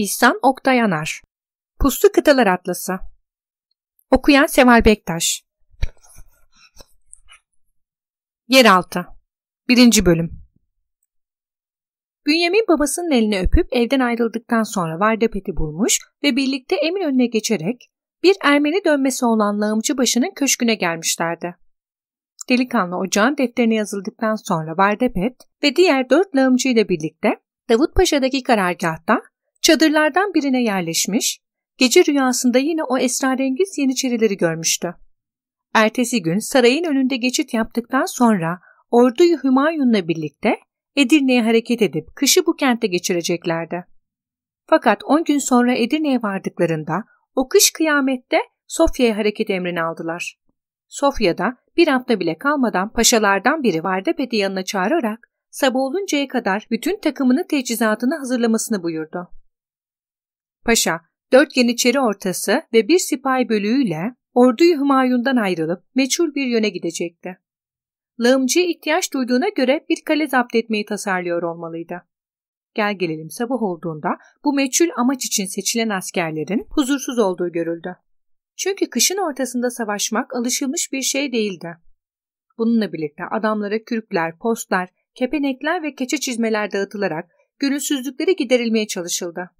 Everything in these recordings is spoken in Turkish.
İhsan Oktayanar Puslu Kıtalar Atlası Okuyan Seval Bektaş Yeraltı 1. Bölüm Bünyamin babasının elini öpüp evden ayrıldıktan sonra Vardepet'i bulmuş ve birlikte Eminönü'ne geçerek bir Ermeni dönmesi olan lağımcı başının köşküne gelmişlerdi. Delikanlı ocağın defterine yazıldıktan sonra Vardepet ve diğer dört lağımcı ile birlikte Davutpaşa'daki karargahta Çadırlardan birine yerleşmiş, gece rüyasında yine o esrarengiz yeniçerileri görmüştü. Ertesi gün sarayın önünde geçit yaptıktan sonra orduyu Hümayun'la birlikte Edirne'ye hareket edip kışı bu kentte geçireceklerdi. Fakat 10 gün sonra Edirne'ye vardıklarında o kış kıyamette Sofya'ya hareket emrini aldılar. Sofya'da bir hafta bile kalmadan paşalardan biri Vardepet'i yanına çağırarak sabah oluncaya kadar bütün takımını teçhizatını hazırlamasını buyurdu. Paşa, dört yeniçeri ortası ve bir sipahi bölüğüyle orduyu Hümayun'dan ayrılıp meçhul bir yöne gidecekti. Lağımcıya ihtiyaç duyduğuna göre bir kale zapt etmeyi tasarlıyor olmalıydı. Gel gelelim sabah olduğunda bu meçhul amaç için seçilen askerlerin huzursuz olduğu görüldü. Çünkü kışın ortasında savaşmak alışılmış bir şey değildi. Bununla birlikte adamlara kürkler, postlar, kepenekler ve keçe çizmeler dağıtılarak gönülsüzlükleri giderilmeye çalışıldı.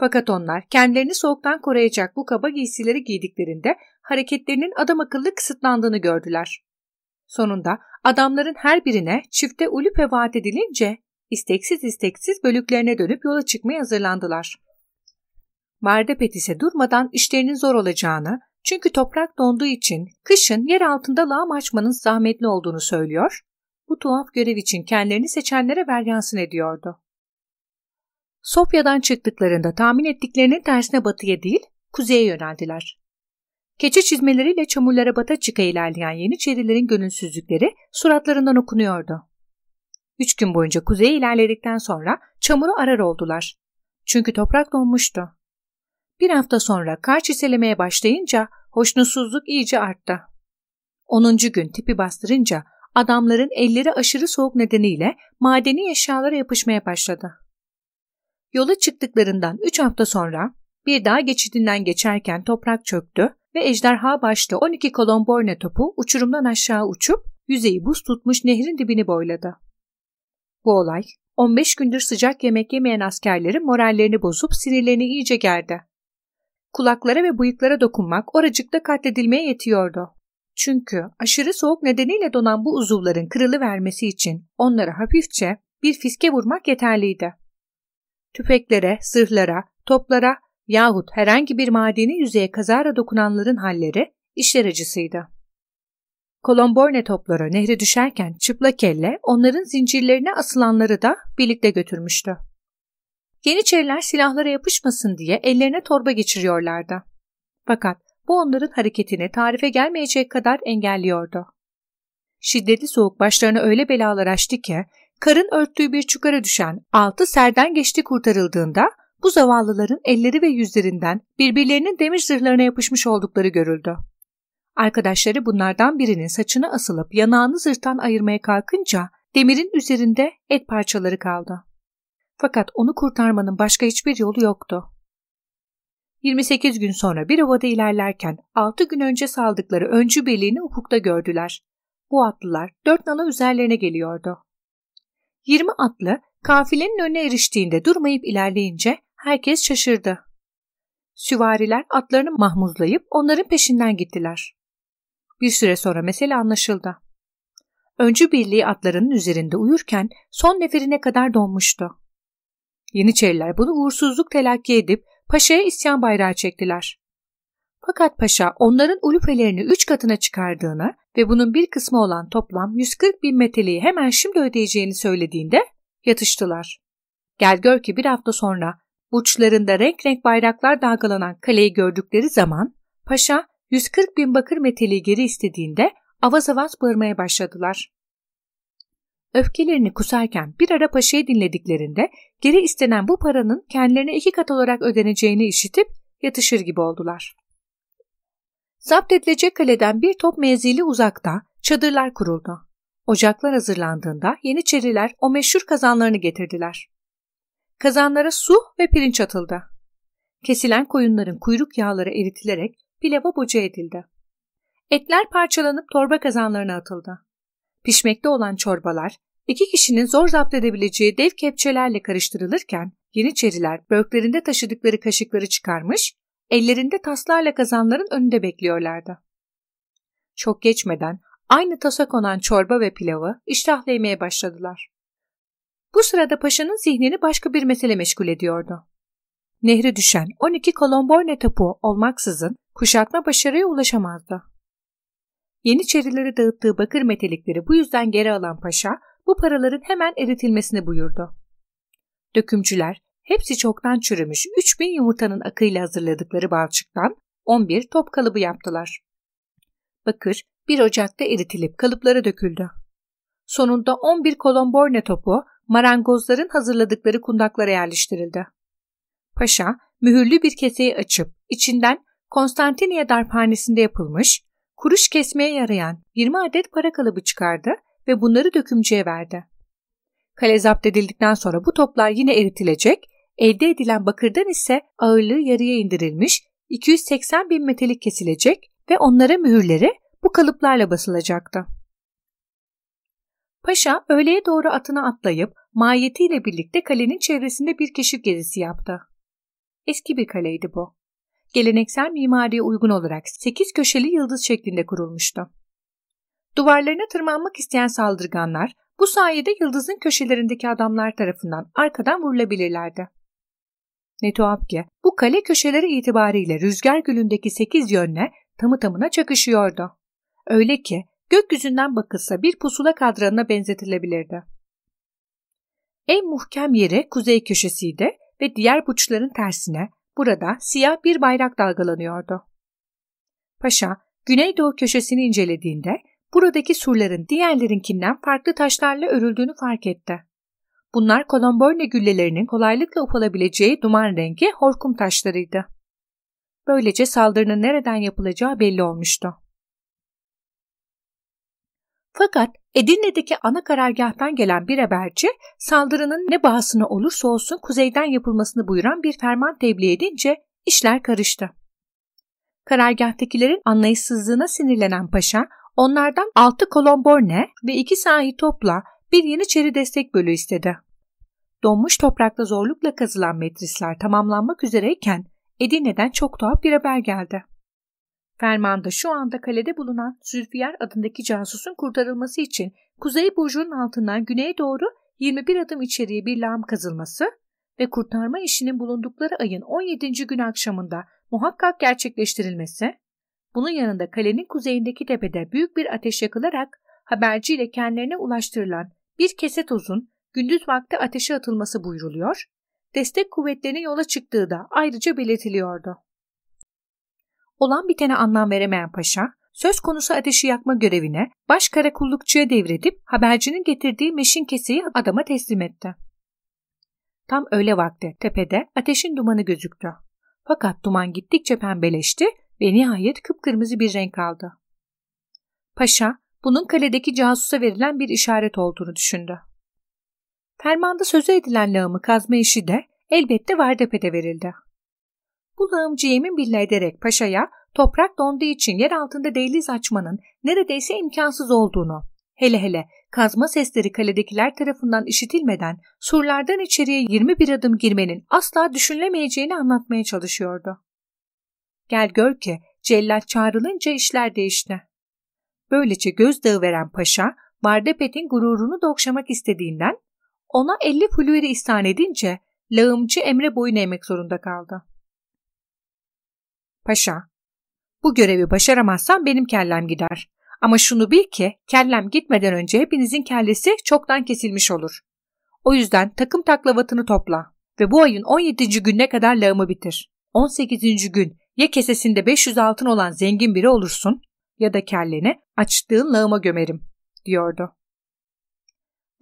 Fakat onlar kendilerini soğuktan koruyacak bu kaba giysileri giydiklerinde hareketlerinin adam akıllı kısıtlandığını gördüler. Sonunda adamların her birine çifte ulupe vaat edilince isteksiz isteksiz bölüklerine dönüp yola çıkmaya hazırlandılar. Mardepet ise durmadan işlerinin zor olacağını çünkü toprak donduğu için kışın yer altında lağım açmanın zahmetli olduğunu söylüyor, bu tuhaf görev için kendilerini seçenlere veryansın ediyordu. Sofya'dan çıktıklarında tahmin ettiklerinin tersine batıya değil, kuzeye yöneldiler. Keçe çizmeleriyle çamurlara bata çıka ilerleyen Yeniçerilerin gönülsüzlükleri suratlarından okunuyordu. Üç gün boyunca kuzeye ilerledikten sonra çamuru arar oldular. Çünkü toprak donmuştu. Bir hafta sonra kar çiselemeye başlayınca hoşnutsuzluk iyice arttı. Onuncu gün tipi bastırınca adamların elleri aşırı soğuk nedeniyle madeni eşyalara yapışmaya başladı. Yola çıktıklarından 3 hafta sonra bir dağ geçidinden geçerken toprak çöktü ve ejderha başlı 12 kolomborne topu uçurumdan aşağı uçup yüzeyi buz tutmuş nehrin dibini boyladı. Bu olay 15 gündür sıcak yemek yemeyen askerlerin morallerini bozup sinirlerini iyice gerdi. Kulaklara ve bıyıklara dokunmak oracıkta katledilmeye yetiyordu. Çünkü aşırı soğuk nedeniyle donan bu uzuvların kırılı vermesi için onlara hafifçe bir fiske vurmak yeterliydi tüfeklere, zırhlara, toplara yahut herhangi bir madeni yüzeye kazara dokunanların halleri işler acısıydı. Kolomborne topları nehre düşerken çıplak elle onların zincirlerine asılanları da birlikte götürmüştü. Yeniçeriler silahlara yapışmasın diye ellerine torba geçiriyorlardı. Fakat bu onların hareketini tarife gelmeyecek kadar engelliyordu. Şiddetli soğuk başlarına öyle belalar açtı ki karın örttüğü bir çukara düşen altı serden geçti kurtarıldığında bu zavallıların elleri ve yüzlerinden birbirlerinin demir zırhlarına yapışmış oldukları görüldü. Arkadaşları bunlardan birinin saçına asılıp yanağını zırhtan ayırmaya kalkınca demirin üzerinde et parçaları kaldı. Fakat onu kurtarmanın başka hiçbir yolu yoktu. 28 gün sonra bir ovada ilerlerken 6 gün önce saldıkları öncü birliğini ufukta gördüler. Bu atlılar dört nala üzerlerine geliyordu. 20 atlı kafilenin önüne eriştiğinde durmayıp ilerleyince herkes şaşırdı. Süvariler atlarını mahmuzlayıp onların peşinden gittiler. Bir süre sonra mesele anlaşıldı. Öncü birliği atlarının üzerinde uyurken son neferine kadar donmuştu. Yeniçeriler bunu uğursuzluk telakki edip paşaya isyan bayrağı çektiler. Fakat paşa onların ulufelerini üç katına çıkardığını ve bunun bir kısmı olan toplam 140 bin meteliği hemen şimdi ödeyeceğini söylediğinde yatıştılar. Gel gör ki bir hafta sonra uçlarında renk renk bayraklar dalgalanan kaleyi gördükleri zaman paşa 140 bin bakır meteliği geri istediğinde avaz avaz bağırmaya başladılar. Öfkelerini kusarken bir ara paşayı dinlediklerinde geri istenen bu paranın kendilerine iki kat olarak ödeneceğini işitip yatışır gibi oldular. Zapt edilecek kaleden bir top menzili uzakta çadırlar kuruldu. Ocaklar hazırlandığında Yeniçeriler o meşhur kazanlarını getirdiler. kazanlara su ve pirinç atıldı. Kesilen koyunların kuyruk yağları eritilerek pilava boca edildi. Etler parçalanıp torba kazanlarına atıldı. Pişmekte olan çorbalar iki kişinin zor zapt edebileceği dev kepçelerle karıştırılırken Yeniçeriler börklerinde taşıdıkları kaşıkları çıkarmış, ellerinde taslarla kazanların önünde bekliyorlardı. Çok geçmeden aynı tasa konan çorba ve pilavı iştahla yemeye başladılar. Bu sırada paşanın zihnini başka bir mesele meşgul ediyordu. Nehre düşen 12 Kolomborne tapu olmaksızın kuşatma başarıya ulaşamazdı. Yeniçerileri dağıttığı bakır metelikleri bu yüzden geri alan paşa bu paraların hemen eritilmesini buyurdu. Dökümcüler hepsi çoktan çürümüş 3000 yumurtanın akıyla hazırladıkları balçıktan 11 top kalıbı yaptılar. Bakır bir ocakta eritilip kalıplara döküldü. Sonunda 11 kolomborne topu marangozların hazırladıkları kundaklara yerleştirildi. Paşa mühürlü bir keseyi açıp içinden Konstantiniye darphanesinde yapılmış, kuruş kesmeye yarayan 20 adet para kalıbı çıkardı ve bunları dökümcüye verdi. Kale zapt edildikten sonra bu toplar yine eritilecek, elde edilen bakırdan ise ağırlığı yarıya indirilmiş 280 bin metelik kesilecek ve onlara mühürleri bu kalıplarla basılacaktı. Paşa öğleye doğru atına atlayıp mahiyetiyle birlikte kalenin çevresinde bir keşif gezisi yaptı. Eski bir kaleydi bu. Geleneksel mimariye uygun olarak sekiz köşeli yıldız şeklinde kurulmuştu. Duvarlarına tırmanmak isteyen saldırganlar bu sayede yıldızın köşelerindeki adamlar tarafından arkadan vurulabilirlerdi. Ne tuhaf ki bu kale köşeleri itibariyle rüzgar gülündeki sekiz yönle tamı tamına çakışıyordu. Öyle ki gökyüzünden bakılsa bir pusula kadranına benzetilebilirdi. En muhkem yeri kuzey köşesiydi ve diğer burçların tersine burada siyah bir bayrak dalgalanıyordu. Paşa güneydoğu köşesini incelediğinde buradaki surların diğerlerinkinden farklı taşlarla örüldüğünü fark etti. Bunlar kolomborne güllelerinin kolaylıkla ufalabileceği duman rengi horkum taşlarıydı. Böylece saldırının nereden yapılacağı belli olmuştu. Fakat Edirne'deki ana karargahtan gelen bir haberci saldırının ne bahasına olursa olsun kuzeyden yapılmasını buyuran bir ferman tebliğ edince işler karıştı. Karargahtakilerin anlayışsızlığına sinirlenen paşa onlardan altı kolomborne ve iki sahi topla bir Yeniçeri destek bölü istedi. Donmuş toprakta zorlukla kazılan metrisler tamamlanmak üzereyken Edirne'den çok tuhaf bir haber geldi. Fermanda şu anda kalede bulunan Zülfiyar adındaki casusun kurtarılması için Kuzey Burcu'nun altından güneye doğru 21 adım içeriye bir lağım kazılması ve kurtarma işinin bulundukları ayın 17. gün akşamında muhakkak gerçekleştirilmesi, bunun yanında kalenin kuzeyindeki tepede büyük bir ateş yakılarak haberciyle kendilerine ulaştırılan bir kese tozun gündüz vakti ateşe atılması buyruluyor, destek kuvvetlerinin yola çıktığı da ayrıca belirtiliyordu. Olan bitene anlam veremeyen paşa, söz konusu ateşi yakma görevine baş karakullukçuya devredip habercinin getirdiği meşin keseyi adama teslim etti. Tam öyle vakti tepede ateşin dumanı gözüktü. Fakat duman gittikçe pembeleşti ve nihayet kıpkırmızı bir renk aldı. Paşa bunun kaledeki casusa verilen bir işaret olduğunu düşündü. Fermanda sözü edilen lağımı kazma işi de elbette Vardepe'de verildi. Bu lağımcı yemin billah ederek paşaya toprak donduğu için yer altında dehliz açmanın neredeyse imkansız olduğunu, hele hele kazma sesleri kaledekiler tarafından işitilmeden surlardan içeriye 21 adım girmenin asla düşünülemeyeceğini anlatmaya çalışıyordu. Gel gör ki cellat çağrılınca işler değişti. Böylece gözdağı veren paşa, Vardepet'in gururunu da okşamak istediğinden ona 50 flüeri istan edince lağımcı Emre boyun eğmek zorunda kaldı. Paşa, bu görevi başaramazsam benim kellem gider. Ama şunu bil ki kellem gitmeden önce hepinizin kellesi çoktan kesilmiş olur. O yüzden takım taklavatını topla ve bu ayın 17. gününe kadar lağımı bitir. 18. gün ya kesesinde 500 altın olan zengin biri olursun ya da kelleni açtığın lağıma gömerim, diyordu.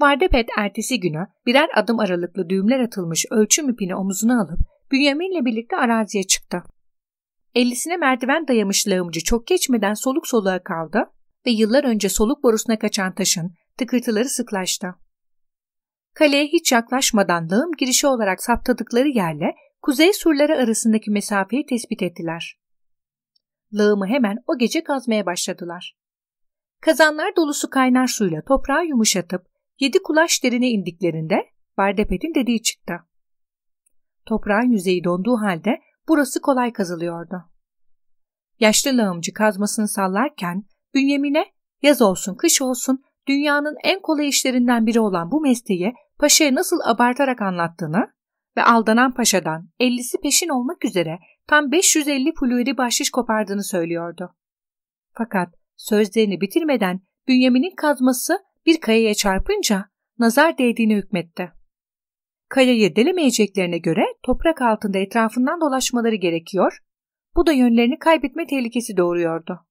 Vardepet ertesi günü birer adım aralıklı düğümler atılmış ölçüm ipini omuzuna alıp Bünyamin'le birlikte araziye çıktı. Ellisine merdiven dayamış lağımcı çok geçmeden soluk soluğa kaldı ve yıllar önce soluk borusuna kaçan taşın tıkırtıları sıklaştı. Kaleye hiç yaklaşmadan lağım girişi olarak saptadıkları yerle kuzey surları arasındaki mesafeyi tespit ettiler. Lağımı hemen o gece kazmaya başladılar. Kazanlar dolusu kaynar suyla toprağı yumuşatıp yedi kulaç derine indiklerinde Bardepet'in dediği çıktı. Toprağın yüzeyi donduğu halde burası kolay kazılıyordu. Yaşlı lağımcı kazmasını sallarken Bünyamin'e yaz olsun kış olsun dünyanın en kolay işlerinden biri olan bu mesleği paşaya nasıl abartarak anlattığını ve aldanan paşadan 50'si peşin olmak üzere tam 550 puluri bahşiş kopardığını söylüyordu. Fakat sözlerini bitirmeden Bünyamin'in kazması bir kayaya çarpınca nazar değdiğini hükmetti. Kayayı delemeyeceklerine göre toprak altında etrafından dolaşmaları gerekiyor, bu da yönlerini kaybetme tehlikesi doğuruyordu.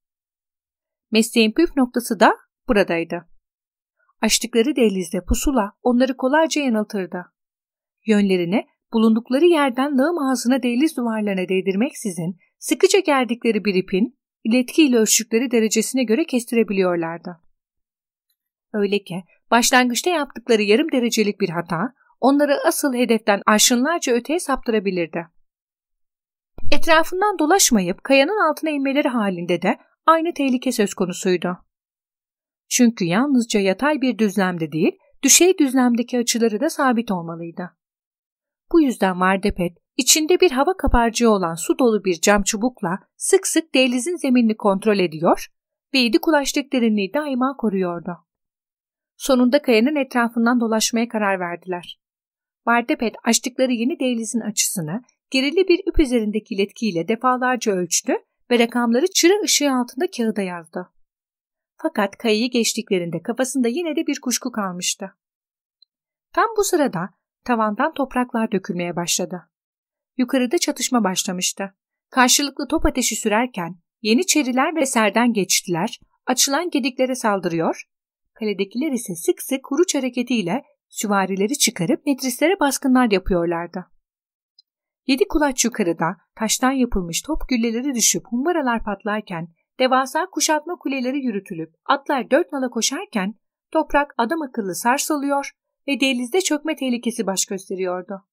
Mesleğin püf noktası da buradaydı. Açtıkları dehlizde pusula onları kolayca yanıltırdı. Yönlerini bulundukları yerden lağım ağzına dehliz duvarlarına değdirmeksizin sıkıca gerdikleri bir ipin iletkiyle ölçtükleri derecesine göre kestirebiliyorlardı. Öyle ki başlangıçta yaptıkları yarım derecelik bir hata onları asıl hedeften arşınlarca öteye saptırabilirdi. Etrafından dolaşmayıp kayanın altına inmeleri halinde de aynı tehlike söz konusuydu. Çünkü yalnızca yatay bir düzlemde değil, düşey düzlemdeki açıları da sabit olmalıydı. Bu yüzden Vardepet, içinde bir hava kaparcığı olan su dolu bir cam çubukla sık sık dehlizin zeminini kontrol ediyor ve yedi kulaçlık derinliği daima koruyordu. Sonunda kayanın etrafından dolaşmaya karar verdiler. Vardepet açtıkları yeni dehlizin açısını gerili bir üp üzerindeki iletkiyle defalarca ölçtü ve rakamları çıra ışığı altında kağıda yazdı. Fakat kayayı geçtiklerinde kafasında yine de bir kuşku kalmıştı. Tam bu sırada tavandan topraklar dökülmeye başladı. Yukarıda çatışma başlamıştı. Karşılıklı top ateşi sürerken Yeniçeriler ve Serden geçtiler, açılan gediklere saldırıyor, kaledekiler ise sık sık kuruç hareketiyle süvarileri çıkarıp metrislere baskınlar yapıyorlardı. Yedi kulaç yukarıda taştan yapılmış top gülleleri düşüp humbaralar patlarken devasa kuşatma kuleleri yürütülüp atlar dört nala koşarken toprak adam akıllı sarsılıyor ve denizde çökme tehlikesi baş gösteriyordu.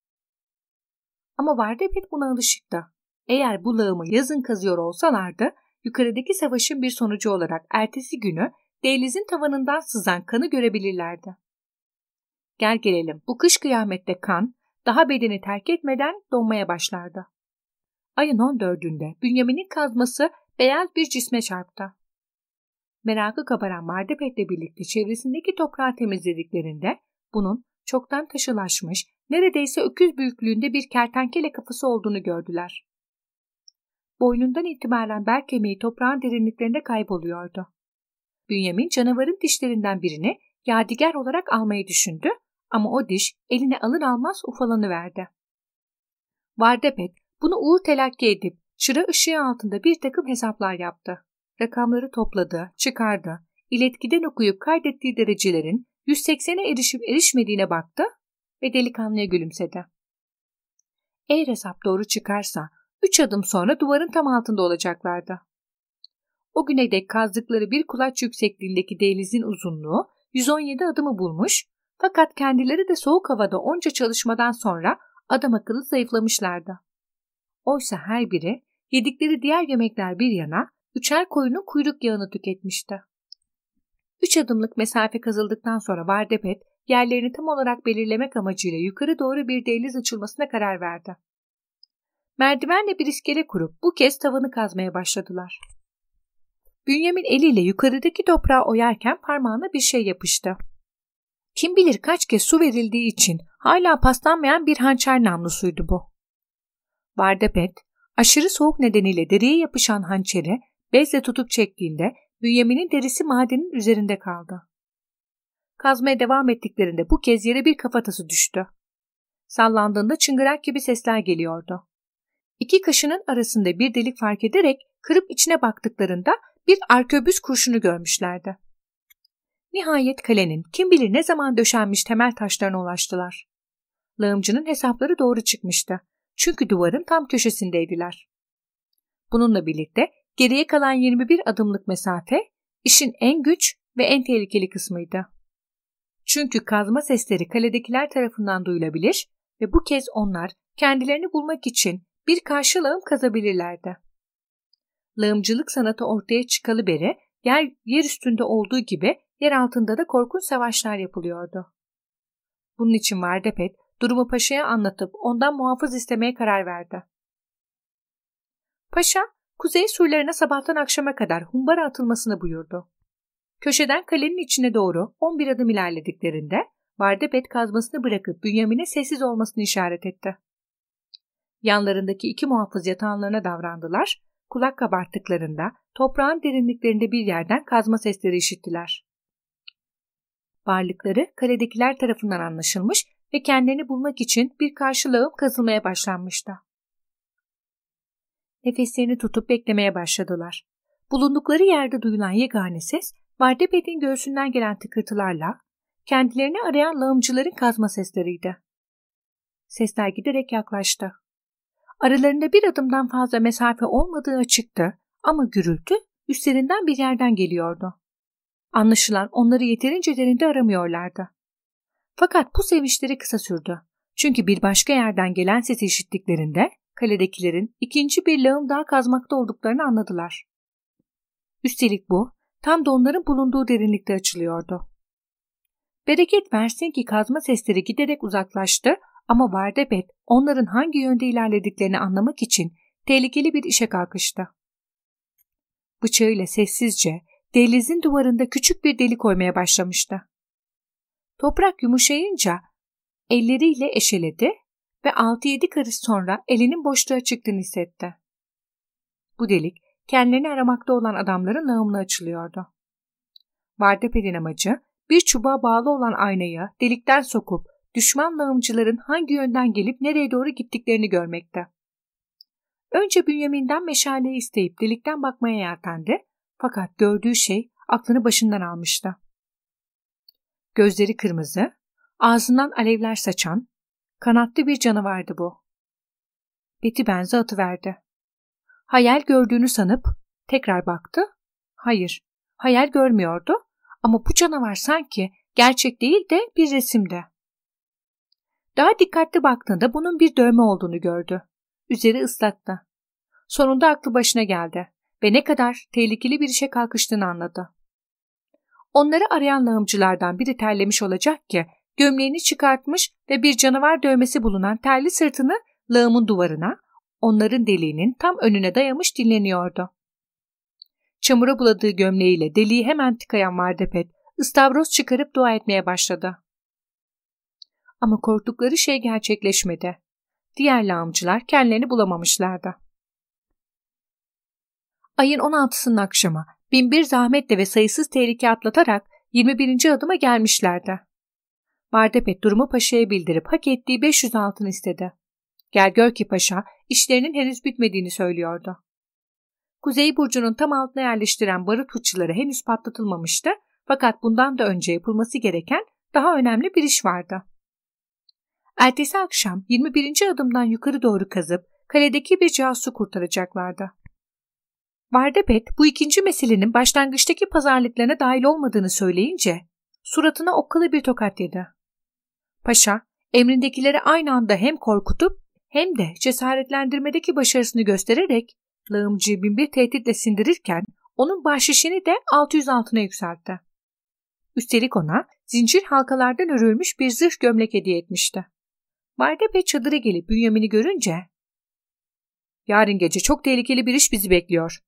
Ama Vardepet buna alışıktı. Eğer bu lağımı yazın kazıyor olsalardı yukarıdaki savaşın bir sonucu olarak ertesi günü dehlizin tavanından sızan kanı görebilirlerdi. Gel gelelim bu kış kıyamette kan daha bedeni terk etmeden donmaya başlardı. Ayın 14'ünde Bünyamin'in kazması beyaz bir cisme çarptı. Merakı kabaran Mardepet'le birlikte çevresindeki toprağı temizlediklerinde bunun çoktan taşılaşmış, neredeyse öküz büyüklüğünde bir kertenkele kafası olduğunu gördüler. Boynundan itibaren bel kemiği toprağın derinliklerinde kayboluyordu. Bünyamin canavarın dişlerinden birini yadigar olarak almayı düşündü ama o diş eline alır almaz ufalanıverdi. Vardepet bunu uğur telakki edip çıra ışığı altında bir takım hesaplar yaptı. Rakamları topladı, çıkardı, iletkiden okuyup kaydettiği derecelerin 180'e erişip erişmediğine baktı ve delikanlıya gülümsedi. Eğer hesap doğru çıkarsa üç adım sonra duvarın tam altında olacaklardı. O güne dek kazdıkları bir kulaç yüksekliğindeki dehlizin uzunluğu 117 adımı bulmuş fakat kendileri de soğuk havada onca çalışmadan sonra adam akıllı zayıflamışlardı. Oysa her biri yedikleri diğer yemekler bir yana üçer koyunun kuyruk yağını tüketmişti. Üç adımlık mesafe kazıldıktan sonra Vardepet yerlerini tam olarak belirlemek amacıyla yukarı doğru bir dehliz açılmasına karar verdi. Merdivenle bir iskele kurup bu kez tavanı kazmaya başladılar. Bünyamin eliyle yukarıdaki toprağı oyarken parmağına bir şey yapıştı. Kim bilir kaç kez su verildiği için hala paslanmayan bir hançer namlusuydu bu. Vardepet, aşırı soğuk nedeniyle deriye yapışan hançeri bezle tutup çektiğinde Bünyamin'in derisi madenin üzerinde kaldı. Kazmaya devam ettiklerinde bu kez yere bir kafatası düştü. Sallandığında çıngırak gibi sesler geliyordu. İki kaşının arasında bir delik fark ederek kırıp içine baktıklarında bir arköbüs kurşunu görmüşlerdi. Nihayet kalenin kim bilir ne zaman döşenmiş temel taşlarına ulaştılar. Lağımcının hesapları doğru çıkmıştı. Çünkü duvarın tam köşesindeydiler. Bununla birlikte geriye kalan 21 adımlık mesafe işin en güç ve en tehlikeli kısmıydı. Çünkü kazma sesleri kaledekiler tarafından duyulabilir ve bu kez onlar kendilerini bulmak için bir karşı lağım kazabilirlerdi. Lağımcılık sanatı ortaya çıkalı beri yer, yer üstünde olduğu gibi yer altında da korkunç savaşlar yapılıyordu. Bunun için Vardepet durumu paşaya anlatıp ondan muhafız istemeye karar verdi. Paşa, kuzey surlarına sabahtan akşama kadar humbara atılmasını buyurdu. Köşeden kalenin içine doğru 11 adım ilerlediklerinde Vardepet kazmasını bırakıp Bünyamin'e sessiz olmasını işaret etti. Yanlarındaki iki muhafız yatağanlarına davrandılar, kulak kabarttıklarında toprağın derinliklerinde bir yerden kazma sesleri işittiler. Varlıkları kaledekiler tarafından anlaşılmış ve kendilerini bulmak için bir karşı lağım kazılmaya başlanmıştı. Nefeslerini tutup beklemeye başladılar. Bulundukları yerde duyulan yegane ses, Vardepet'in göğsünden gelen tıkırtılarla kendilerini arayan lağımcıların kazma sesleriydi. Sesler giderek yaklaştı. Aralarında bir adımdan fazla mesafe olmadığı açıktı ama gürültü üstlerinden bir yerden geliyordu. Anlaşılan onları yeterince derinde aramıyorlardı. Fakat bu sevinçleri kısa sürdü. Çünkü bir başka yerden gelen sesi işittiklerinde kaledekilerin ikinci bir lağım daha kazmakta olduklarını anladılar. Üstelik bu tam da onların bulunduğu derinlikte açılıyordu. Bereket versin ki kazma sesleri giderek uzaklaştı ama Vardebet onların hangi yönde ilerlediklerini anlamak için tehlikeli bir işe kalkıştı. Bıçağıyla sessizce delizin duvarında küçük bir delik koymaya başlamıştı. Toprak yumuşayınca elleriyle eşeledi ve 6-7 karış sonra elinin boşluğa çıktığını hissetti. Bu delik kendilerini aramakta olan adamların lağımına açılıyordu. Vardeped'in amacı bir çubuğa bağlı olan aynayı delikten sokup düşman lağımcıların hangi yönden gelip nereye doğru gittiklerini görmekte. Önce Bünyamin'den meşaleyi isteyip delikten bakmaya yeltendi fakat gördüğü şey aklını başından almıştı. Gözleri kırmızı, ağzından alevler saçan, kanatlı bir canavardı bu. Beti benze atıverdi. Hayal gördüğünü sanıp tekrar baktı. Hayır, hayal görmüyordu ama bu canavar sanki gerçek değil de bir resimde. Daha dikkatli baktığında bunun bir dövme olduğunu gördü. Üzeri ıslaktı. Sonunda aklı başına geldi ve ne kadar tehlikeli bir işe kalkıştığını anladı. Onları arayan lağımcılardan biri terlemiş olacak ki gömleğini çıkartmış ve bir canavar dövmesi bulunan terli sırtını lağımın duvarına, onların deliğinin tam önüne dayamış dinleniyordu. Çamura buladığı gömleğiyle deliği hemen tıkayan Vardepet, ıstavroz çıkarıp dua etmeye başladı. Ama korktukları şey gerçekleşmedi. Diğer lağımcılar kendilerini bulamamışlardı. Ayın 16'sının akşamı binbir zahmetle ve sayısız tehlike atlatarak 21. adıma gelmişlerdi. Vardepet durumu paşaya bildirip hak ettiği 500 altın istedi. Gel gör ki paşa işlerinin henüz bitmediğini söylüyordu. Kuzey burcunun tam altına yerleştiren barut uççuları henüz patlatılmamıştı fakat bundan da önce yapılması gereken daha önemli bir iş vardı. Ertesi akşam 21. adımdan yukarı doğru kazıp kaledeki bir casusu kurtaracaklardı. Vardepet bu ikinci meselenin başlangıçtaki pazarlıklarına dahil olmadığını söyleyince suratına okkalı bir tokat yedi. Paşa emrindekileri aynı anda hem korkutup hem de cesaretlendirmedeki başarısını göstererek lağımcıyı bin bir tehditle sindirirken onun bahşişini de 600 altına yükseltti. Üstelik ona zincir halkalardan örülmüş bir zırh gömlek hediye etmişti. Valide çadıra gelip Bünyamin'i görünce ''Yarın gece çok tehlikeli bir iş bizi bekliyor.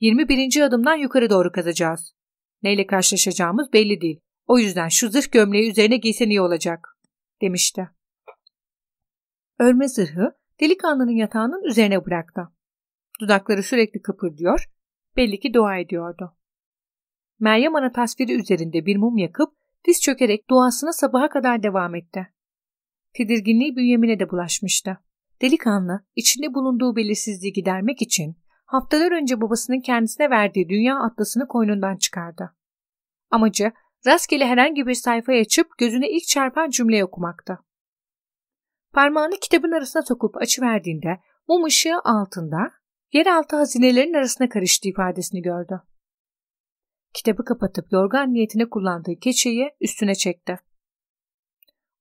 21. adımdan yukarı doğru kazacağız. Neyle karşılaşacağımız belli değil. O yüzden şu zırh gömleği üzerine giysen iyi olacak.'' demişti. Örme zırhı delikanlının yatağının üzerine bıraktı. Dudakları sürekli kıpırdıyor, belli ki dua ediyordu. Meryem Ana tasviri üzerinde bir mum yakıp diz çökerek duasına sabaha kadar devam etti. Tedirginliği bünyemine de bulaşmıştı. Delikanlı, içinde bulunduğu belirsizliği gidermek için haftalar önce babasının kendisine verdiği dünya atlasını koynundan çıkardı. Amacı rastgele herhangi bir sayfayı açıp gözüne ilk çarpan cümleyi okumaktı. Parmağını kitabın arasına sokup açıverdiğinde mum ışığı altında yeraltı hazinelerin arasına karıştığı ifadesini gördü. kitabı kapatıp yorgan niyetine kullandığı keçeyi üstüne çekti.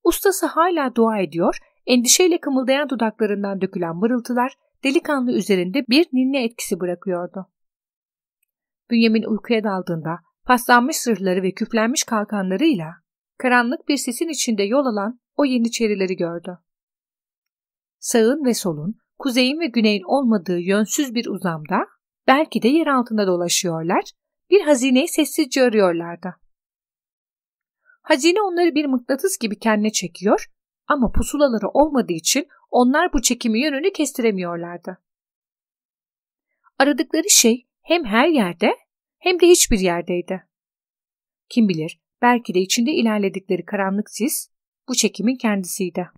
Ustası hala dua ediyor, endişeyle kımıldayan dudaklarından dökülen mırıltılar delikanlı üzerinde bir ninne etkisi bırakıyordu. Bünyamin uykuya daldığında paslanmış zırhları ve küflenmiş kalkanlarıyla karanlık bir sesin içinde yol alan o yeniçerileri gördü. Sağın ve solun, kuzeyin ve güneyin olmadığı yönsüz bir uzamda, belki de yer altında dolaşıyorlar, bir hazineyi sessizce arıyorlardı. Hazine onları bir mıknatıs gibi kendine çekiyor ama pusulaları olmadığı için onlar bu çekimi yönünü kestiremiyorlardı. Aradıkları şey hem her yerde hem de hiçbir yerdeydi. Kim bilir belki de içinde ilerledikleri karanlık sis bu çekimin kendisiydi.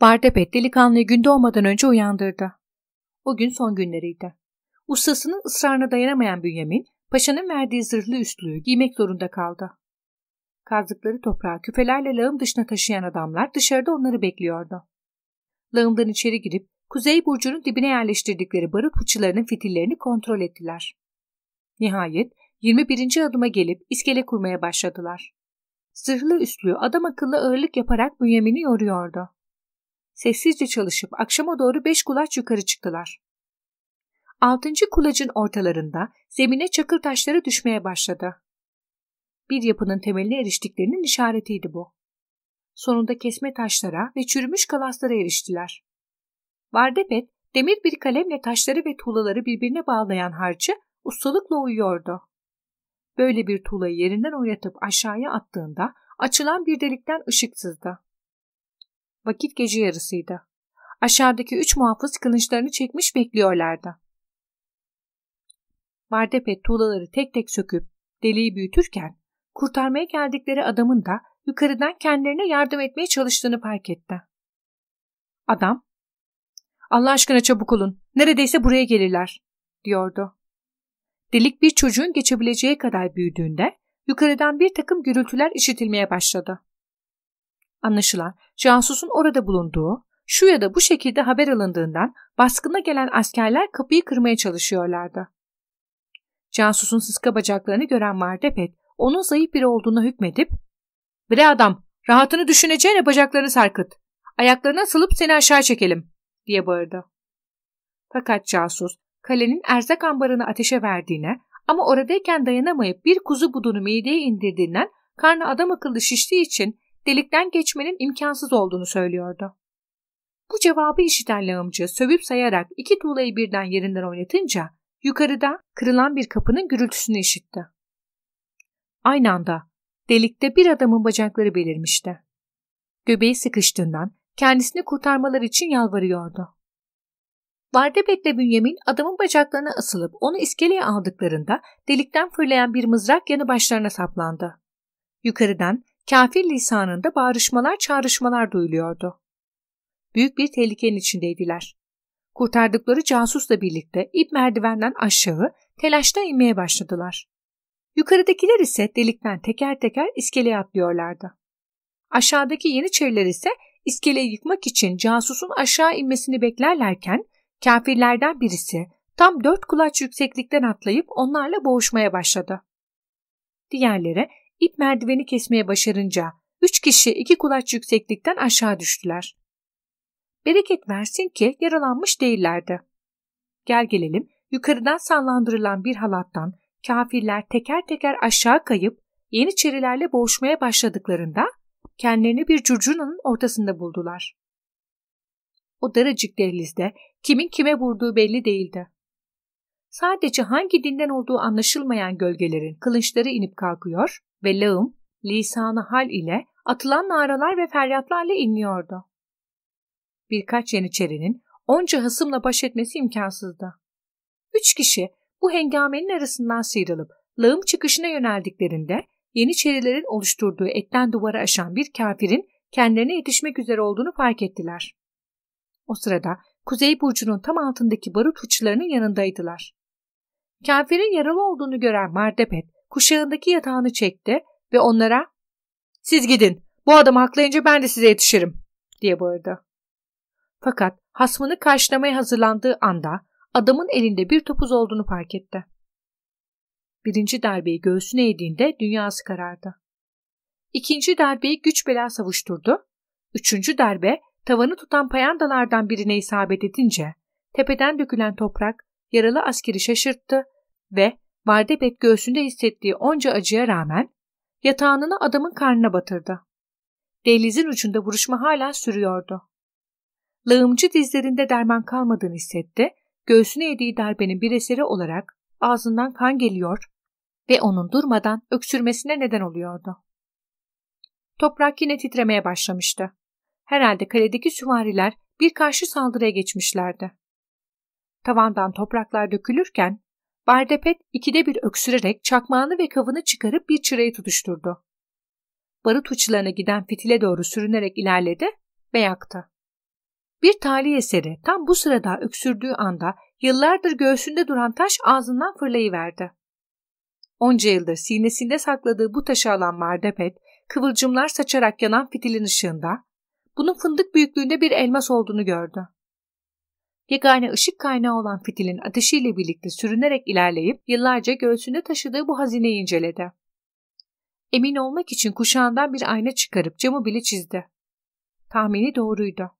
Bardepet delikanlıyı gün doğmadan önce uyandırdı. O gün son günleriydi. Ustasının ısrarına dayanamayan Bünyamin, paşanın verdiği zırhlı üstlüğü giymek zorunda kaldı. Kazdıkları toprağı küpelerle lağım dışına taşıyan adamlar dışarıda onları bekliyordu. Lağımdan içeri girip Kuzey Burcu'nun dibine yerleştirdikleri barut fıçılarının fitillerini kontrol ettiler. Nihayet 21. adıma gelip iskele kurmaya başladılar. Zırhlı üstlü adam akıllı ağırlık yaparak Bünyamin'i yoruyordu. Sessizce çalışıp akşama doğru beş kulaç yukarı çıktılar. Altıncı kulacın ortalarında zemine çakıl taşları düşmeye başladı. Bir yapının temeline eriştiklerinin işaretiydi bu. Sonunda kesme taşlara ve çürümüş kalaslara eriştiler. Vardepet demir bir kalemle taşları ve tuğlaları birbirine bağlayan harcı ustalıkla uyuyordu. Böyle bir tuğlayı yerinden oynatıp aşağıya attığında açılan bir delikten ışık sızdı. Vakit gece yarısıydı. Aşağıdaki üç muhafız kılıçlarını çekmiş bekliyorlardı. Vardepet tuğlaları tek tek söküp deliği büyütürken kurtarmaya geldikleri adamın da yukarıdan kendilerine yardım etmeye çalıştığını fark etti. Adam, Allah aşkına çabuk olun, neredeyse buraya gelirler, diyordu. Delik bir çocuğun geçebileceği kadar büyüdüğünde yukarıdan bir takım gürültüler işitilmeye başladı. Anlaşılan casusun orada bulunduğu, şu ya da bu şekilde haber alındığından baskına gelen askerler kapıyı kırmaya çalışıyorlardı. Casusun sıska bacaklarını gören Mardepet, onun zayıf biri olduğuna hükmedip ''Bre adam, rahatını düşüneceğine bacaklarını sarkıt. Ayaklarına sılıp seni aşağı çekelim.'' diye bağırdı. Fakat casus kalenin erzak ambarını ateşe verdiğine ama oradayken dayanamayıp bir kuzu budunu mideye indirdiğinden karnı adam akıllı şiştiği için delikten geçmenin imkansız olduğunu söylüyordu. Bu cevabı işiten lağımcı sövüp sayarak iki tuğlayı birden yerinden oynatınca yukarıda kırılan bir kapının gürültüsünü işitti. Aynı anda delikte bir adamın bacakları belirmişti. Göbeği sıkıştığından kendisini kurtarmaları için yalvarıyordu. Vardebet'le Bünyamin adamın bacaklarına asılıp onu iskeleye aldıklarında delikten fırlayan bir mızrak yanı başlarına saplandı. Yukarıdan kafir lisanında bağrışmalar çağrışmalar duyuluyordu. Büyük bir tehlikenin içindeydiler. Kurtardıkları casusla birlikte ip merdivenden aşağı telaşta inmeye başladılar. Yukarıdakiler ise delikten teker teker iskeleye atlıyorlardı. Aşağıdaki yeniçeriler ise iskeleyi yıkmak için casusun aşağı inmesini beklerlerken kafirlerden birisi tam dört kulaç yükseklikten atlayıp onlarla boğuşmaya başladı. Diğerleri ip merdiveni kesmeye başarınca üç kişi iki kulaç yükseklikten aşağı düştüler. Bereket versin ki yaralanmış değillerdi. Gel gelelim yukarıdan sallandırılan bir halattan kafirler teker teker aşağı kayıp Yeniçerilerle boğuşmaya başladıklarında kendilerini bir curcunanın ortasında buldular. O daracık dehlizde kimin kime vurduğu belli değildi. Sadece hangi dinden olduğu anlaşılmayan gölgelerin kılıçları inip kalkıyor ve lağım, lisanı hal ile atılan naralar ve feryatlarla inliyordu. Birkaç yeniçerinin onca hasımla baş etmesi imkansızdı. Üç kişi bu hengamenin arasından sıyrılıp lağım çıkışına yöneldiklerinde Yeniçerilerin oluşturduğu etten duvarı aşan bir kafirin kendilerine yetişmek üzere olduğunu fark ettiler. O sırada Kuzey Burcu'nun tam altındaki barut fıçılarının yanındaydılar. Kafirin yaralı olduğunu gören Mardepet kuşağındaki yatağını çekti ve onlara ''Siz gidin, bu adamı haklayınca ben de size yetişirim.'' diye bağırdı. Fakat hasmını karşılamaya hazırlandığı anda adamın elinde bir topuz olduğunu fark etti. birinci darbeyi göğsüne yediğinde dünyası karardı. İkinci darbeyi güç bela savuşturdu. Üçüncü darbe tavanı tutan payandalardan birine isabet edince tepeden dökülen toprak yaralı askeri şaşırttı ve Vardebek göğsünde hissettiği onca acıya rağmen yatağını adamın karnına batırdı. Dehlizin ucunda vuruşma hala sürüyordu. Lağımcı dizlerinde derman kalmadığını hissetti, göğsüne yediği darbenin bir eseri olarak ağzından kan geliyor ve onun durmadan öksürmesine neden oluyordu. Toprak yine titremeye başlamıştı. Herhalde kaledeki süvariler bir karşı saldırıya geçmişlerdi. Tavandan topraklar dökülürken Bardepet ikide bir öksürerek çakmağını ve kavını çıkarıp bir çırayı tutuşturdu. Barut uçlarına giden fitile doğru sürünerek ilerledi ve yaktı. Bir tali eseri tam bu sırada öksürdüğü anda yıllardır göğsünde duran taş ağzından fırlayıverdi. Onca yıldır sinesinde sakladığı bu taşı alan Mardepet, kıvılcımlar saçarak yanan fitilin ışığında, bunun fındık büyüklüğünde bir elmas olduğunu gördü. Yegane ışık kaynağı olan fitilin ateşiyle birlikte sürünerek ilerleyip yıllarca göğsünde taşıdığı bu hazineyi inceledi. Emin olmak için kuşağından bir ayna çıkarıp camı bile çizdi. Tahmini doğruydu.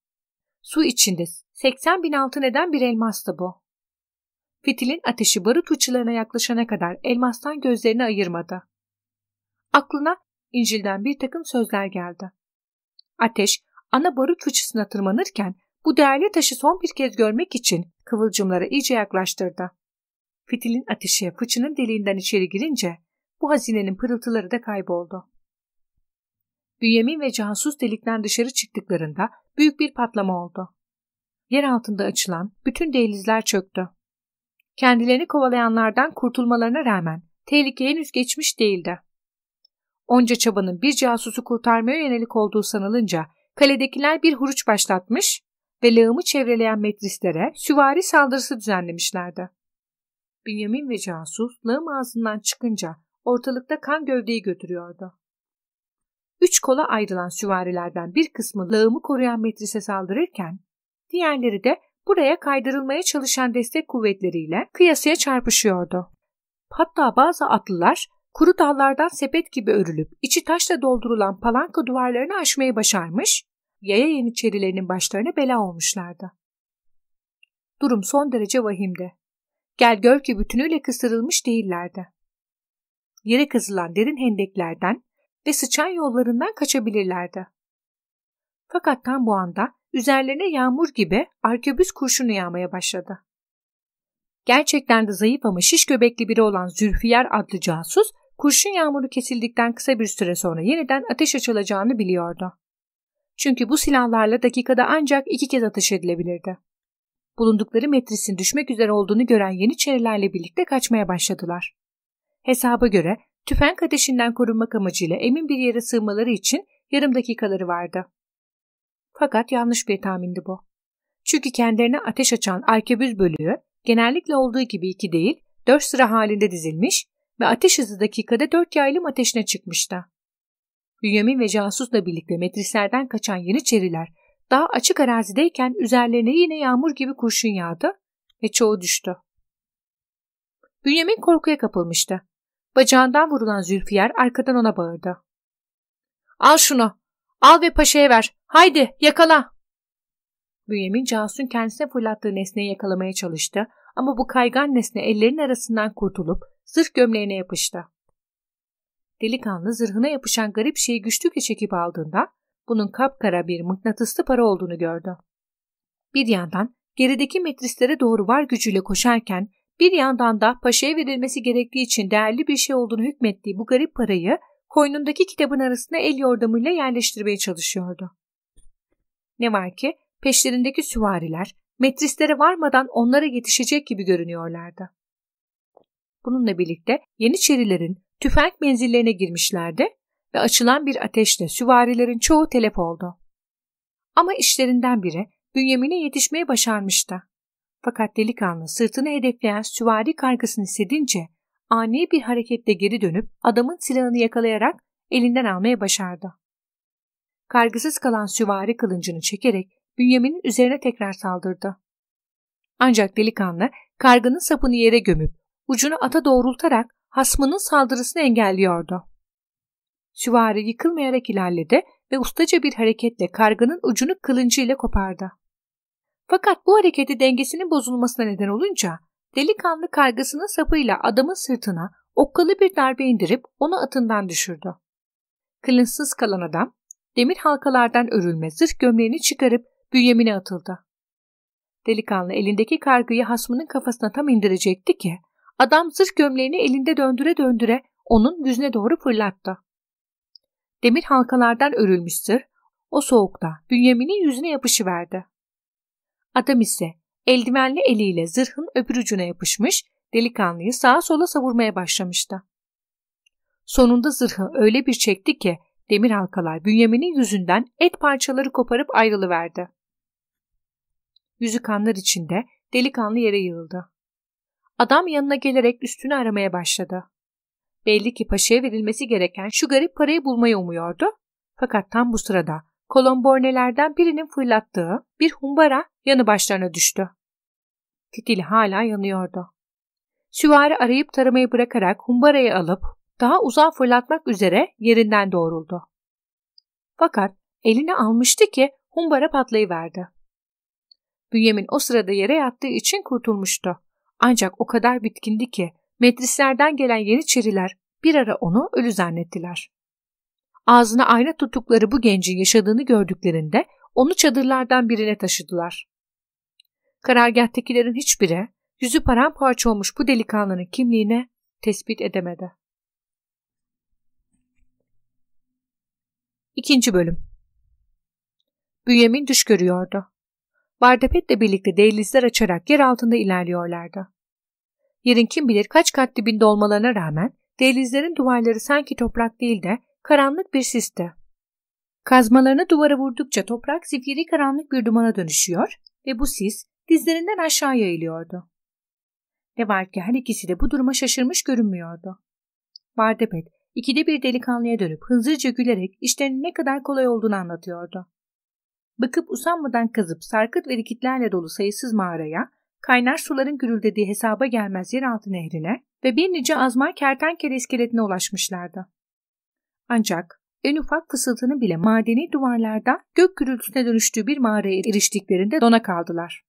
Su içinde 80 bin altın eden bir elmastı bu. Fitilin ateşi barut uçlarına yaklaşana kadar elmastan gözlerini ayırmadı. Aklına İncil'den bir takım sözler geldi. Ateş ana barut fıçısına tırmanırken bu değerli taşı son bir kez görmek için kıvılcımlara iyice yaklaştırdı. Fitilin ateşi fıçının deliğinden içeri girince bu hazinenin pırıltıları da kayboldu. Bünyamin ve casus delikten dışarı çıktıklarında büyük bir patlama oldu. Yer altında açılan bütün dehlizler çöktü. Kendilerini kovalayanlardan kurtulmalarına rağmen tehlike henüz geçmiş değildi. Onca çabanın bir casusu kurtarmaya yönelik olduğu sanılınca kaledekiler bir huruç başlatmış ve lağımı çevreleyen metrislere süvari saldırısı düzenlemişlerdi. Bünyamin ve casus lağım ağzından çıkınca ortalıkta kan gövdeyi götürüyordu. Üç kola ayrılan süvarilerden bir kısmı lağımı koruyan metrise saldırırken, diğerleri de buraya kaydırılmaya çalışan destek kuvvetleriyle kıyasıya çarpışıyordu. Hatta bazı atlılar kuru dallardan sepet gibi örülüp içi taşla doldurulan palanka duvarlarını aşmayı başarmış, yaya yeniçerilerinin başlarına bela olmuşlardı. Durum son derece vahimdi. Gel gör ki bütünüyle kısırılmış değillerdi. Yere kazılan derin hendeklerden ve sıçan yollarından kaçabilirlerdi. Fakat tam bu anda üzerlerine yağmur gibi arkebüs kurşunu yağmaya başladı. Gerçekten de zayıf ama şiş göbekli biri olan Zülfiyar adlı casus, kurşun yağmuru kesildikten kısa bir süre sonra yeniden ateş açılacağını biliyordu. Çünkü bu silahlarla dakikada ancak iki kez ateş edilebilirdi. Bulundukları metrisin düşmek üzere olduğunu gören Yeniçerilerle birlikte kaçmaya başladılar. Hesaba göre tüfek ateşinden korunmak amacıyla emin bir yere sığmaları için yarım dakikaları vardı. Fakat yanlış bir tahmindi bu. Çünkü kendilerine ateş açan arkebüz bölüğü genellikle olduğu gibi iki değil, dört sıra halinde dizilmiş ve ateş hızı dakikada dört yaylım ateşine çıkmıştı. Bünyamin ve casusla birlikte metrislerden kaçan Yeniçeriler daha açık arazideyken üzerlerine yine yağmur gibi kurşun yağdı ve çoğu düştü. Bünyamin korkuya kapılmıştı. Bacağından vurulan Zülfiyar arkadan ona bağırdı. Al şunu. Al ve paşaya ver. Haydi yakala. Bünyamin Casus'un kendisine fırlattığı nesneyi yakalamaya çalıştı ama bu kaygan nesne ellerin arasından kurtulup zırh gömleğine yapıştı. Delikanlı zırhına yapışan garip şeyi güçlükle çekip aldığında bunun kapkara bir mıknatıslı para olduğunu gördü. Bir yandan gerideki metrislere doğru var gücüyle koşarken bir yandan da paşaya verilmesi gerektiği için değerli bir şey olduğunu hükmettiği bu garip parayı koynundaki kitabın arasına el yordamıyla yerleştirmeye çalışıyordu. Ne var ki peşlerindeki süvariler metrislere varmadan onlara yetişecek gibi görünüyorlardı. Bununla birlikte Yeniçerilerin tüfek menzillerine girmişlerdi ve açılan bir ateşle süvarilerin çoğu telef oldu. Ama işlerinden biri Bünyamin'e yetişmeye başarmıştı. Fakat delikanlı sırtını hedefleyen süvari kargısını hissedince ani bir hareketle geri dönüp adamın silahını yakalayarak elinden almaya başardı. Kargısız kalan süvari kılıncını çekerek Bünyamin'in üzerine tekrar saldırdı. Ancak delikanlı kargının sapını yere gömüp ucunu ata doğrultarak hasmının saldırısını engelliyordu. Süvari yıkılmayarak ilerledi ve ustaca bir hareketle karganın ucunu kılıncıyla kopardı. Fakat bu hareketi dengesinin bozulmasına neden olunca delikanlı kargasının sapıyla adamın sırtına okkalı bir darbe indirip onu atından düşürdü. Kılınsız kalan adam demir halkalardan örülme zırh gömleğini çıkarıp bünyemine atıldı. Delikanlı elindeki kargıyı hasmının kafasına tam indirecekti ki adam zırh gömleğini elinde döndüre döndüre onun yüzüne doğru fırlattı. Demir halkalardan örülmüş zırh o soğukta Bünyamin'in yüzüne yapışıverdi. Adam ise eldivenli eliyle zırhın öbür ucuna yapışmış, delikanlıyı sağa sola savurmaya başlamıştı. Sonunda zırhı öyle bir çekti ki demir halkalar Bünyamin'in yüzünden et parçaları koparıp ayrılıverdi. Yüzü kanlar içinde delikanlı yere yığıldı. Adam yanına gelerek üstünü aramaya başladı. Belli ki paşaya verilmesi gereken şu garip parayı bulmayı umuyordu. Fakat tam bu sırada kolombornelerden birinin fırlattığı bir humbara yanı başlarına düştü. Fitili hala yanıyordu. Süvari arayıp taramayı bırakarak humbarayı alıp daha uzağa fırlatmak üzere yerinden doğruldu. Fakat eline almıştı ki humbara patlayıverdi. Bünyamin o sırada yere yattığı için kurtulmuştu. Ancak o kadar bitkindi ki metrislerden gelen yeniçeriler bir ara onu ölü zannettiler. Ağzına ayna tuttukları bu gencin yaşadığını gördüklerinde onu çadırlardan birine taşıdılar. Karargâhtakilerin hiçbiri yüzü paramparça olmuş bu delikanlının kimliğine tespit edemedi. İkinci bölüm Bünyamin düş görüyordu. Bardepet'le birlikte dehlizler açarak yer altında ilerliyorlardı. Yerin kim bilir kaç kat dibinde olmalarına rağmen dehlizlerin duvarları sanki toprak değil de karanlık bir sisti. Kazmalarını duvara vurdukça toprak zifiri karanlık bir dumana dönüşüyor ve bu sis dizlerinden aşağı yayılıyordu. Ne var ki her ikisi de bu duruma şaşırmış görünmüyordu. Bardepet ikide bir delikanlıya dönüp hınzırca gülerek işlerinin ne kadar kolay olduğunu anlatıyordu. Bıkıp usanmadan kazıp sarkıt ve dikitlerle dolu sayısız mağaraya, kaynar suların gürüldediği hesaba gelmez yeraltı nehrine ve bir nice azmar kertenkele iskeletine ulaşmışlardı. Ancak en ufak fısıltının bile madeni duvarlarda gök gürültüsüne dönüştüğü bir mağaraya eriştiklerinde dona kaldılar.